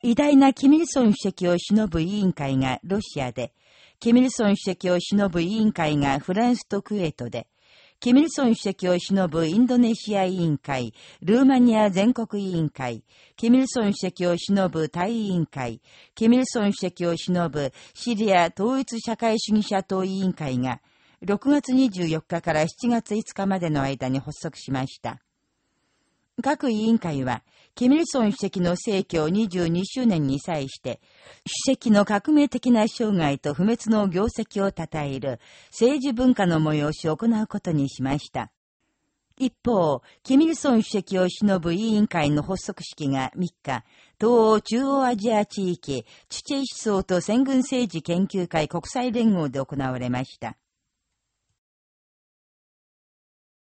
偉大なキミルソン主席を偲ぶ委員会がロシアで、キミルソン主席を偲ぶ委員会がフランスとクエートで、キミルソン主席を偲ぶインドネシア委員会、ルーマニア全国委員会、キミルソン主席を偲ぶタイ委員会、キミルソン主席を偲ぶシリア統一社会主義者党委員会が、6月24日から7月5日までの間に発足しました。各委員会は、キミルソン主席の逝去22周年に際して、主席の革命的な生涯と不滅の業績を称える政治文化の催しを行うことにしました。一方、キミルソン主席を偲ぶ委員会の発足式が3日、東欧中央アジア地域、チチェ思想と戦軍政治研究会国際連合で行われました。